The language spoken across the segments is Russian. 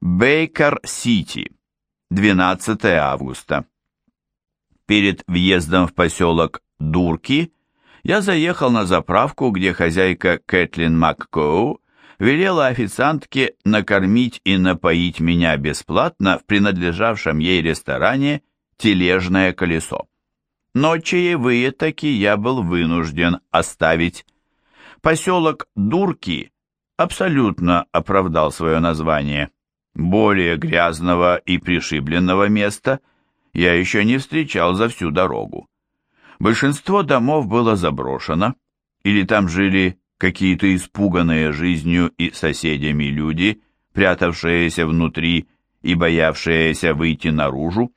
Бейкер-Сити, 12 августа. Перед въездом в поселок Дурки я заехал на заправку, где хозяйка Кэтлин МакКоу велела официантке накормить и напоить меня бесплатно в принадлежавшем ей ресторане «Тележное колесо». Но чаевые таки я был вынужден оставить. Поселок Дурки абсолютно оправдал свое название. Более грязного и пришибленного места я еще не встречал за всю дорогу. Большинство домов было заброшено, или там жили какие-то испуганные жизнью и соседями люди, прятавшиеся внутри и боявшиеся выйти наружу.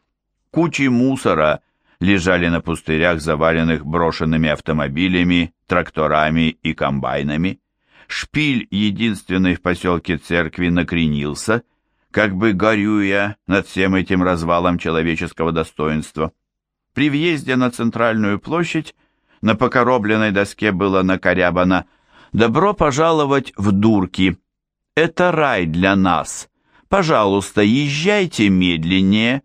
Кучи мусора лежали на пустырях, заваленных брошенными автомобилями, тракторами и комбайнами. Шпиль, единственный в поселке церкви, накренился, как бы горюя над всем этим развалом человеческого достоинства. При въезде на центральную площадь на покоробленной доске было накорябано «Добро пожаловать в Дурки! Это рай для нас! Пожалуйста, езжайте медленнее!»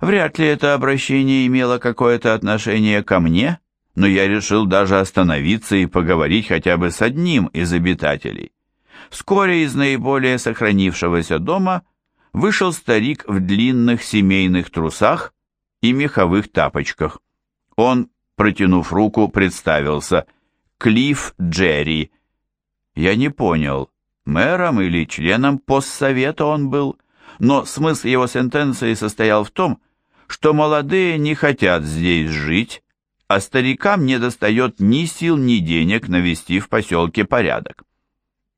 Вряд ли это обращение имело какое-то отношение ко мне, но я решил даже остановиться и поговорить хотя бы с одним из обитателей. Вскоре из наиболее сохранившегося дома вышел старик в длинных семейных трусах и меховых тапочках. Он, протянув руку, представился Клифф Джерри. Я не понял, мэром или членом постсовета он был, но смысл его сентенции состоял в том, что молодые не хотят здесь жить, а старикам не достает ни сил, ни денег навести в поселке порядок.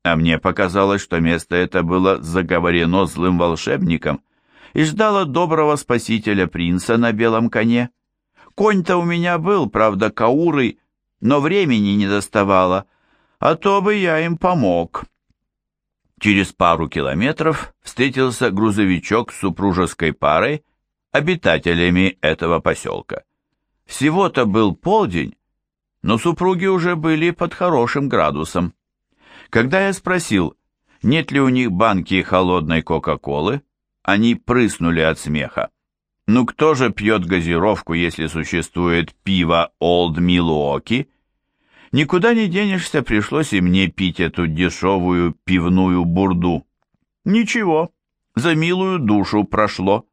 А мне показалось, что место это было заговорено злым волшебником и ждало доброго спасителя принца на белом коне. Конь-то у меня был, правда, каурый, но времени не доставало, а то бы я им помог. Через пару километров встретился грузовичок с супружеской парой, обитателями этого поселка. Всего-то был полдень, но супруги уже были под хорошим градусом. Когда я спросил, нет ли у них банки холодной Кока-Колы, они прыснули от смеха. Ну кто же пьет газировку, если существует пиво Олд Милуоки? Никуда не денешься, пришлось и мне пить эту дешевую пивную бурду. Ничего, за милую душу прошло.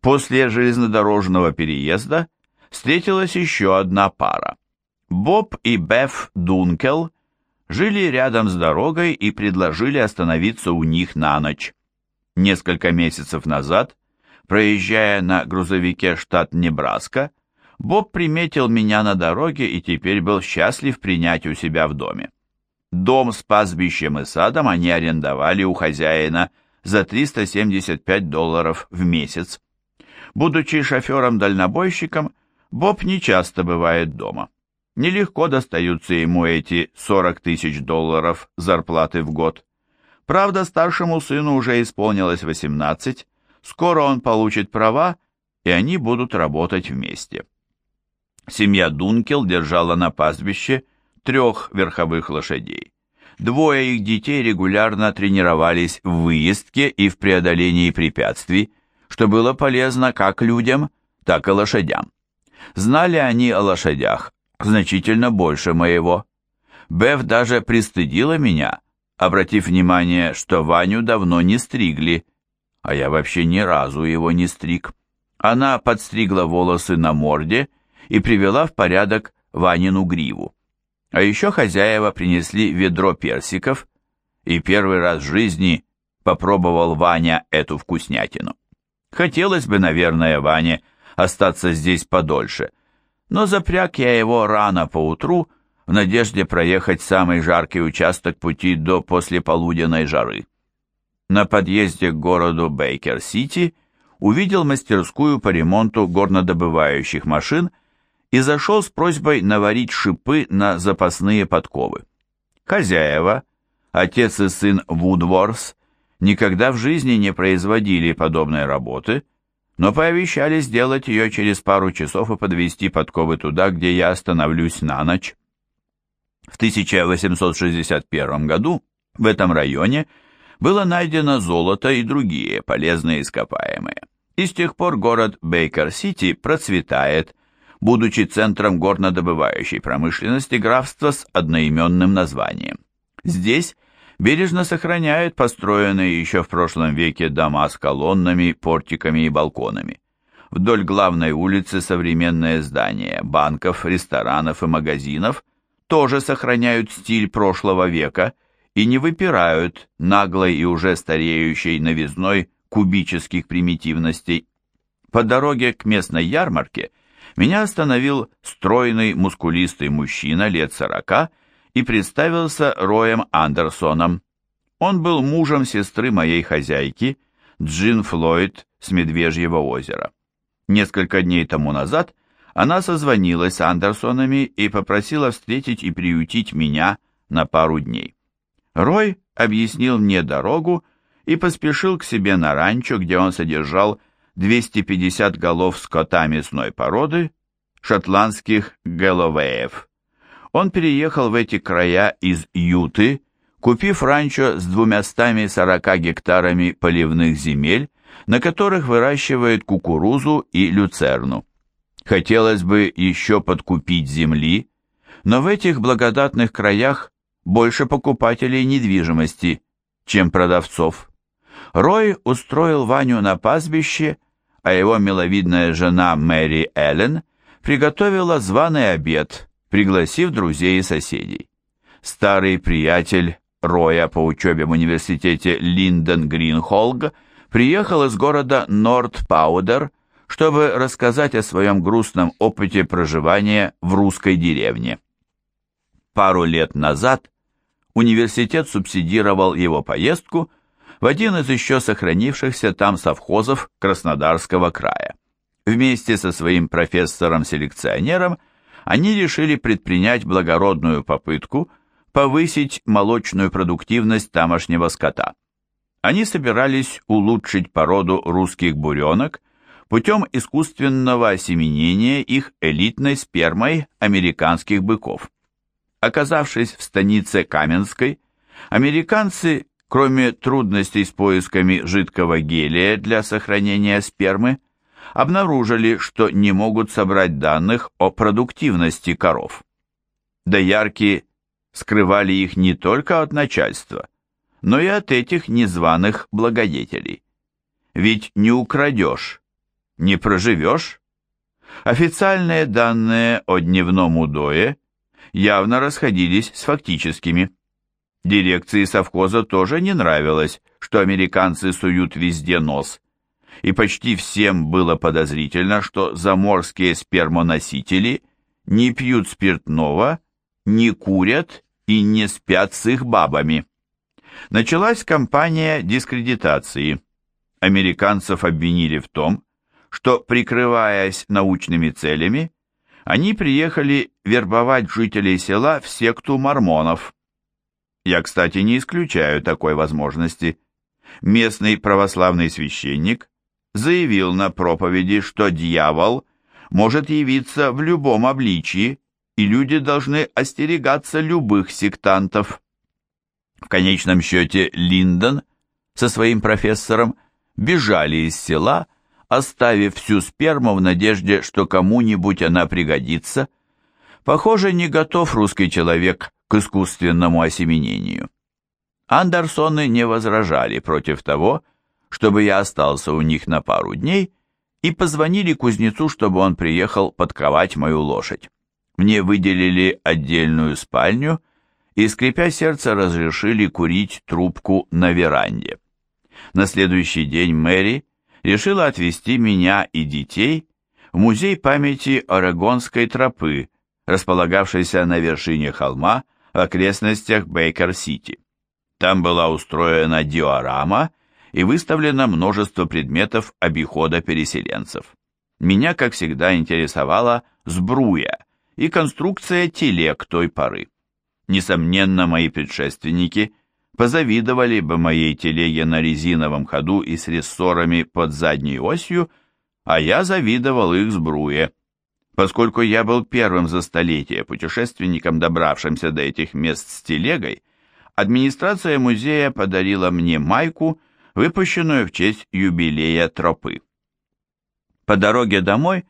После железнодорожного переезда встретилась еще одна пара. Боб и Беф Дункел жили рядом с дорогой и предложили остановиться у них на ночь. Несколько месяцев назад, проезжая на грузовике штат Небраска, Боб приметил меня на дороге и теперь был счастлив принять у себя в доме. Дом с пастбищем и садом они арендовали у хозяина за 375 долларов в месяц. Будучи шофером-дальнобойщиком, Боб не часто бывает дома. Нелегко достаются ему эти 40 тысяч долларов зарплаты в год. Правда, старшему сыну уже исполнилось 18, скоро он получит права, и они будут работать вместе. Семья Дункел держала на пастбище трех верховых лошадей. Двое их детей регулярно тренировались в выездке и в преодолении препятствий, что было полезно как людям, так и лошадям. Знали они о лошадях значительно больше моего. Беф даже пристыдила меня, обратив внимание, что Ваню давно не стригли, а я вообще ни разу его не стриг. Она подстригла волосы на морде и привела в порядок Ванину гриву. А еще хозяева принесли ведро персиков, и первый раз в жизни попробовал Ваня эту вкуснятину. Хотелось бы, наверное, Ване остаться здесь подольше, но запряг я его рано поутру в надежде проехать самый жаркий участок пути до послеполуденной жары. На подъезде к городу Бейкер-Сити увидел мастерскую по ремонту горнодобывающих машин и зашел с просьбой наварить шипы на запасные подковы. Хозяева, отец и сын Вудворс, никогда в жизни не производили подобной работы, но пообещали сделать ее через пару часов и подвести подковы туда, где я остановлюсь на ночь. В 1861 году в этом районе было найдено золото и другие полезные ископаемые. И с тех пор город Бейкер-Сити процветает, будучи центром горнодобывающей промышленности графства с одноименным названием. Здесь бережно сохраняют построенные еще в прошлом веке дома с колоннами, портиками и балконами. Вдоль главной улицы современные здания банков, ресторанов и магазинов тоже сохраняют стиль прошлого века и не выпирают наглой и уже стареющей новизной кубических примитивностей. По дороге к местной ярмарке меня остановил стройный мускулистый мужчина лет сорока и представился Роем Андерсоном. Он был мужем сестры моей хозяйки, Джин Флойд с Медвежьего озера. Несколько дней тому назад она созвонилась с Андерсонами и попросила встретить и приютить меня на пару дней. Рой объяснил мне дорогу и поспешил к себе на ранчо, где он содержал 250 голов скота мясной породы, шотландских Гэллоуэев. Он переехал в эти края из Юты, купив ранчо с 240 гектарами поливных земель, на которых выращивает кукурузу и люцерну. Хотелось бы еще подкупить земли, но в этих благодатных краях больше покупателей недвижимости, чем продавцов. Рой устроил Ваню на пастбище, а его миловидная жена Мэри Эллен приготовила званый обед, пригласив друзей и соседей. Старый приятель Роя по учебе в университете Линден Гринхолг приехал из города Норт-Паудер, чтобы рассказать о своем грустном опыте проживания в русской деревне. Пару лет назад университет субсидировал его поездку в один из еще сохранившихся там совхозов Краснодарского края. Вместе со своим профессором-селекционером они решили предпринять благородную попытку повысить молочную продуктивность тамошнего скота. Они собирались улучшить породу русских буренок путем искусственного осеменения их элитной спермой американских быков. Оказавшись в станице Каменской, американцы кроме трудностей с поисками жидкого гелия для сохранения спермы, обнаружили, что не могут собрать данных о продуктивности коров. Доярки скрывали их не только от начальства, но и от этих незваных благодетелей. Ведь не украдешь, не проживешь. Официальные данные о дневном удое явно расходились с фактическими. Дирекции совхоза тоже не нравилось, что американцы суют везде нос. И почти всем было подозрительно, что заморские спермоносители не пьют спиртного, не курят и не спят с их бабами. Началась кампания дискредитации. Американцев обвинили в том, что, прикрываясь научными целями, они приехали вербовать жителей села в секту мормонов. Я, кстати, не исключаю такой возможности. Местный православный священник заявил на проповеди, что дьявол может явиться в любом обличии, и люди должны остерегаться любых сектантов. В конечном счете Линдон со своим профессором бежали из села, оставив всю сперму в надежде, что кому-нибудь она пригодится. Похоже, не готов русский человек к искусственному осеменению. Андерсоны не возражали против того, чтобы я остался у них на пару дней, и позвонили кузнецу, чтобы он приехал подковать мою лошадь. Мне выделили отдельную спальню и, скрипя сердце, разрешили курить трубку на веранде. На следующий день Мэри решила отвезти меня и детей в музей памяти Орегонской тропы, располагавшийся на вершине холма, в окрестностях Бейкер-Сити. Там была устроена диорама и выставлено множество предметов обихода переселенцев. Меня, как всегда, интересовала сбруя и конструкция телег той поры. Несомненно, мои предшественники позавидовали бы моей телеге на резиновом ходу и с рессорами под задней осью, а я завидовал их сбруе. Поскольку я был первым за столетие путешественником, добравшимся до этих мест с телегой, администрация музея подарила мне майку, выпущенную в честь юбилея тропы. По дороге домой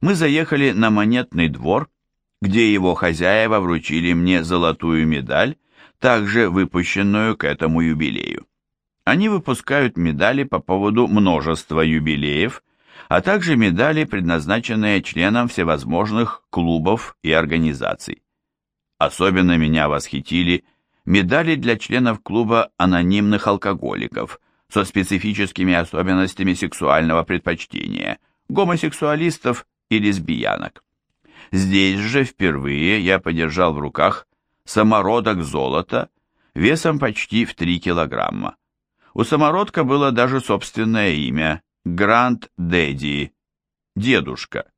мы заехали на монетный двор, где его хозяева вручили мне золотую медаль, также выпущенную к этому юбилею. Они выпускают медали по поводу множества юбилеев, а также медали, предназначенные членам всевозможных клубов и организаций. Особенно меня восхитили медали для членов клуба анонимных алкоголиков со специфическими особенностями сексуального предпочтения, гомосексуалистов и лесбиянок. Здесь же впервые я подержал в руках самородок золота весом почти в 3 килограмма. У самородка было даже собственное имя – Гранд Дэдди, дедушка.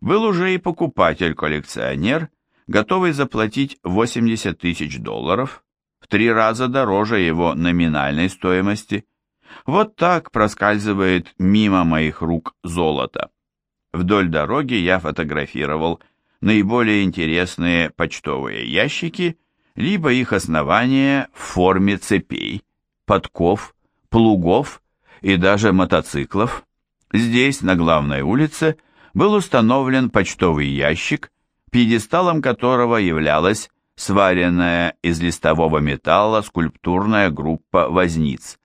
Был уже и покупатель-коллекционер, готовый заплатить 80 тысяч долларов, в три раза дороже его номинальной стоимости. Вот так проскальзывает мимо моих рук золото. Вдоль дороги я фотографировал наиболее интересные почтовые ящики, либо их основания в форме цепей, подков, плугов и даже мотоциклов. Здесь, на главной улице, был установлен почтовый ящик, пьедесталом которого являлась сваренная из листового металла скульптурная группа возниц.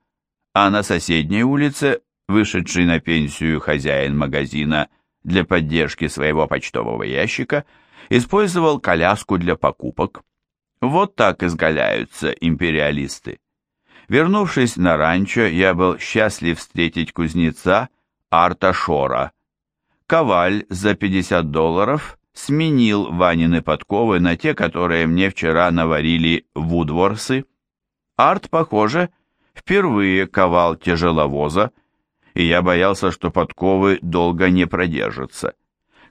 А на соседней улице, вышедший на пенсию хозяин магазина для поддержки своего почтового ящика использовал коляску для покупок. Вот так изгаляются империалисты. Вернувшись на ранчо, я был счастлив встретить кузнеца Арта Шора. Коваль за 50 долларов сменил Ванины подковы на те, которые мне вчера наварили вудворсы. Арт, похоже, впервые ковал тяжеловоза, и я боялся, что подковы долго не продержатся.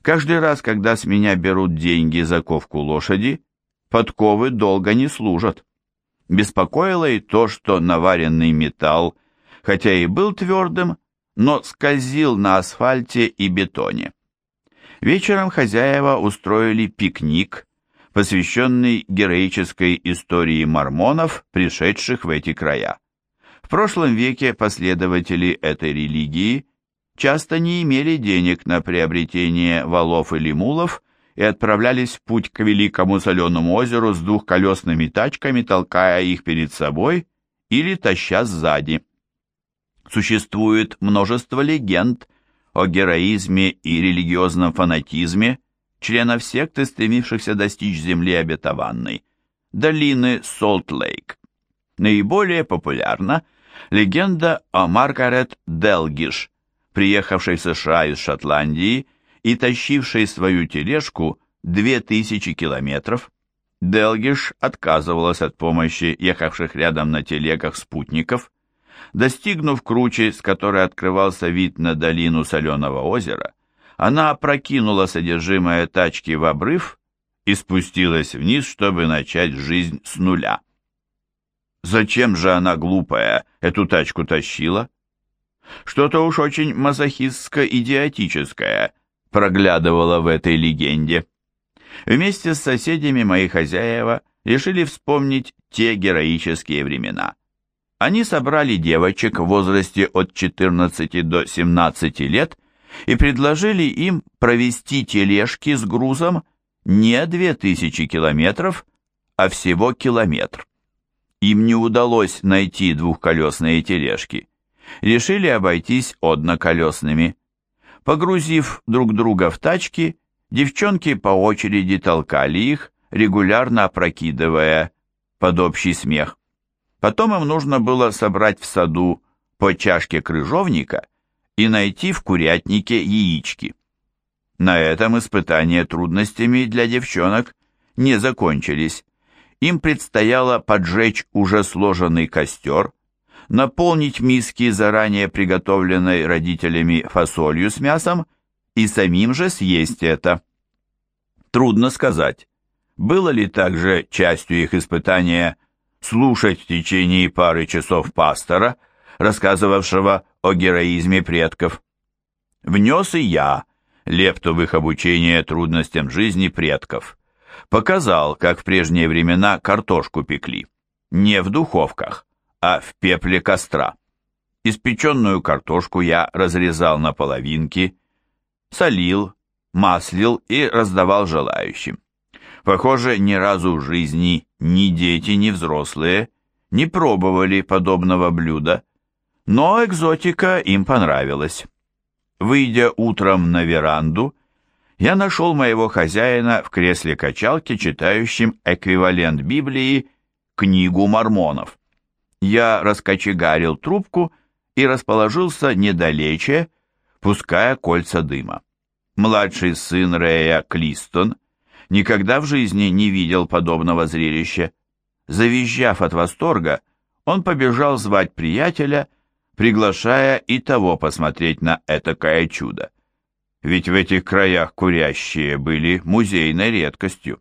Каждый раз, когда с меня берут деньги за ковку лошади, подковы долго не служат. Беспокоило и то, что наваренный металл, хотя и был твердым, но скользил на асфальте и бетоне. Вечером хозяева устроили пикник, посвященный героической истории мормонов, пришедших в эти края. В прошлом веке последователи этой религии часто не имели денег на приобретение валов или мулов и отправлялись в путь к Великому Соленому озеру с двухколесными тачками, толкая их перед собой или таща сзади. Существует множество легенд о героизме и религиозном фанатизме членов секты, стремившихся достичь земли обетованной, долины Солт-Лейк. Наиболее популярна – Легенда о Маргарет Делгиш, приехавшей в США из Шотландии и тащившей свою тележку 2000 километров. Делгиш отказывалась от помощи ехавших рядом на телегах спутников. Достигнув кручи, с которой открывался вид на долину Соленого озера, она опрокинула содержимое тачки в обрыв и спустилась вниз, чтобы начать жизнь с нуля. Зачем же она, глупая, эту тачку тащила? Что-то уж очень мазохистско-идиотическое проглядывало в этой легенде. Вместе с соседями мои хозяева решили вспомнить те героические времена. Они собрали девочек в возрасте от 14 до 17 лет и предложили им провести тележки с грузом не 2000 километров, а всего километр. Им не удалось найти двухколесные тележки. Решили обойтись одноколесными. Погрузив друг друга в тачки, девчонки по очереди толкали их, регулярно опрокидывая под общий смех. Потом им нужно было собрать в саду по чашке крыжовника и найти в курятнике яички. На этом испытания трудностями для девчонок не закончились им предстояло поджечь уже сложенный костер, наполнить миски заранее приготовленной родителями фасолью с мясом и самим же съесть это. Трудно сказать, было ли также частью их испытания слушать в течение пары часов пастора, рассказывавшего о героизме предков. Внес и я лепту в их обучение трудностям жизни предков показал, как в прежние времена картошку пекли. не в духовках, а в пепле костра. Испеченную картошку я разрезал на половинки, солил, маслил и раздавал желающим. Похоже, ни разу в жизни ни дети, ни взрослые не пробовали подобного блюда, но экзотика им понравилась. Выйдя утром на веранду, я нашел моего хозяина в кресле качалки, читающим эквивалент Библии «Книгу мормонов». Я раскочегарил трубку и расположился недалече, пуская кольца дыма. Младший сын Рея Клистон никогда в жизни не видел подобного зрелища. Завизжав от восторга, он побежал звать приятеля, приглашая и того посмотреть на этакое чудо ведь в этих краях курящие были музейной редкостью.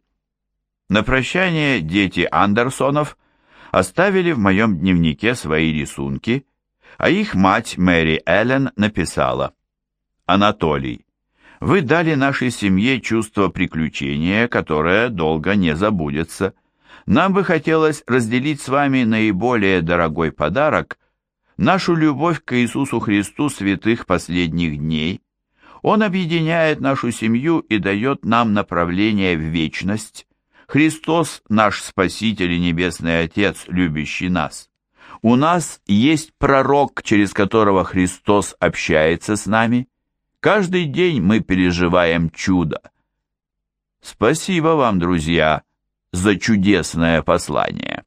На прощание дети Андерсонов оставили в моем дневнике свои рисунки, а их мать Мэри Эллен написала «Анатолий, вы дали нашей семье чувство приключения, которое долго не забудется. Нам бы хотелось разделить с вами наиболее дорогой подарок – нашу любовь к Иисусу Христу святых последних дней, он объединяет нашу семью и дает нам направление в вечность. Христос – наш Спаситель и Небесный Отец, любящий нас. У нас есть пророк, через которого Христос общается с нами. Каждый день мы переживаем чудо. Спасибо вам, друзья, за чудесное послание.